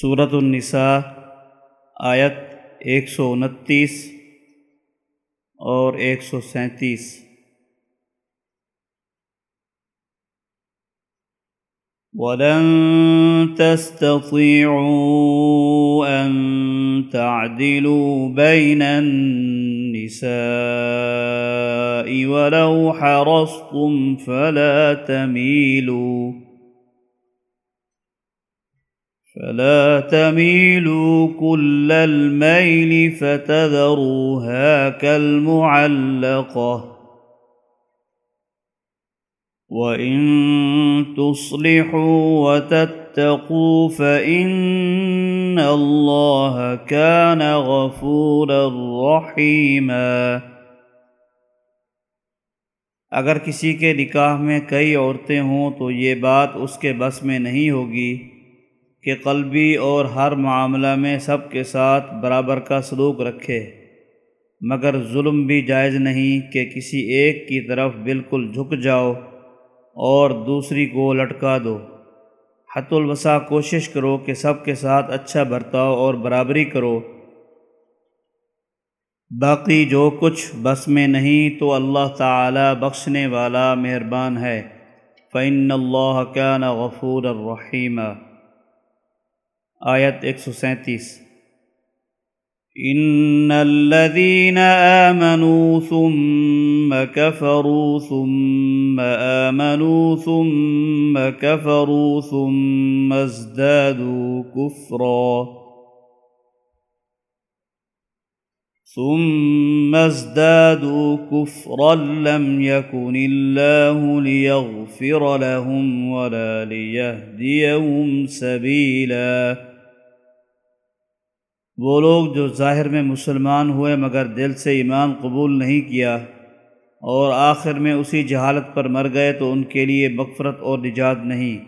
صورت النساء، آیت ایک سو انتیس اور ایک سو سینتیس۔ وَلَن تَسْتَطِيعُوا أَن تَعْدِلُوا بَيْنَ النِّسَاءِ وَلَوْ حَرَصْتُمْ فَلَا تَمِيلُوا۔ فلا تميلوا كل الميل فتذروها كالمعلقة وإن تصلحوا وتتقوا فإن الله كان غفورا رحيما اگر کسی کے نکاح میں کئی عورتیں ہوں تو یہ بات اس کے بس میں نہیں ہوگی کہ قلبی اور ہر معاملہ میں سب کے ساتھ برابر کا سلوک رکھے، مگر ظلم بھی جائز نہیں کہ کسی ایک کی طرف بالکل جھک جاؤ اور دوسری کو لٹکا دو۔ حت الوسع کوشش کرو کہ سب کے ساتھ اچھا برتاؤ اور برابری کرو۔ باقی جو کچھ بس میں نہیں تو اللہ تعالی بخشنے والا مہربان ہے۔ فعن اللہ کا غفور الرحیمہ آیت ایک سو سینتیس۔ ان الذين آمنوا ثم كفروا ثم آمنوا ثم كفروا ثم ازدادوا كفرا ثم ازدادوا كفرا لم يكن الله ليغفر لهم ولا ليهديهم سبيلا وہ لوگ جو ظاہر میں مسلمان ہوئے مگر دل سے ایمان قبول نہیں کیا اور آخر میں اسی جہالت پر مر گئے تو ان کے لیے مغفرت اور نجات نہیں۔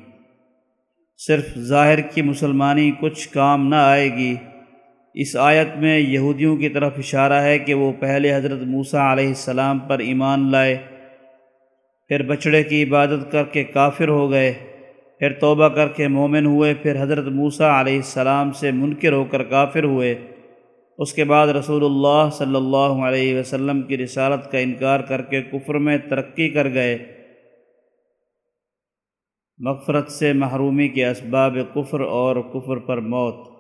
صرف ظاہر کی مسلمانی کچھ کام نہ آئے گی۔ اس آیت میں یہودیوں کی طرف اشارہ ہے کہ وہ پہلے حضرت موسیٰ علیہ السلام پر ایمان لائے، پھر بچڑے کی عبادت کر کے کافر ہو گئے، پھر توبہ کر کے مومن ہوئے، پھر حضرت موسیٰ علیہ السلام سے منکر ہو کر کافر ہوئے۔ اس کے بعد رسول اللہ صلی اللہ علیہ وسلم کی رسالت کا انکار کر کے کفر میں ترقی کر گئے۔ مغفرت سے محرومی کے اسباب کفر اور کفر پر موت۔